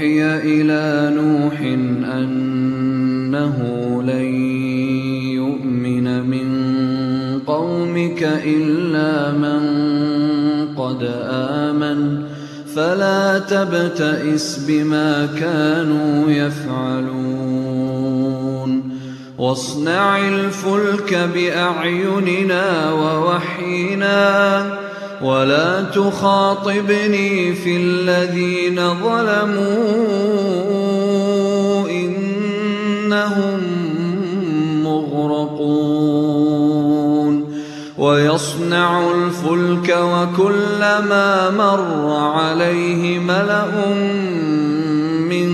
وأوحي إلى نوح أنه لن يؤمن من قومك إلا من قد آمن. فلا تبتئس بما كانوا يفعلون. واصنع الفلك بأعيننا ووحينا. ولا تخاطبني في الذين ظلموا إنهم مغرقون ويصنع الفلك وكلما مر عليه ملأ من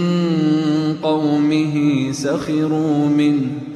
قومه سخروا منه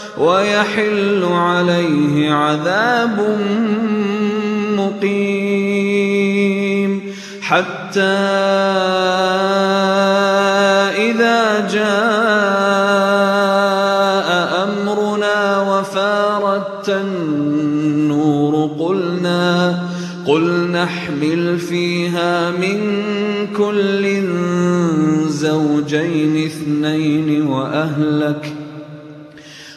ويحل عليه عذاب مقيم. حتى إذا جاء أمرنا وفاردت النور قلنا قل نحمل فيها من كل زوجين اثنين وأهلك.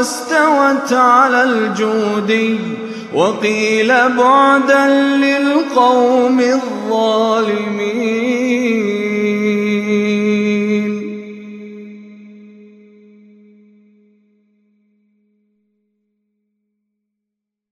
واستوت على الجودي وقيل بعدا للقوم الظالمين.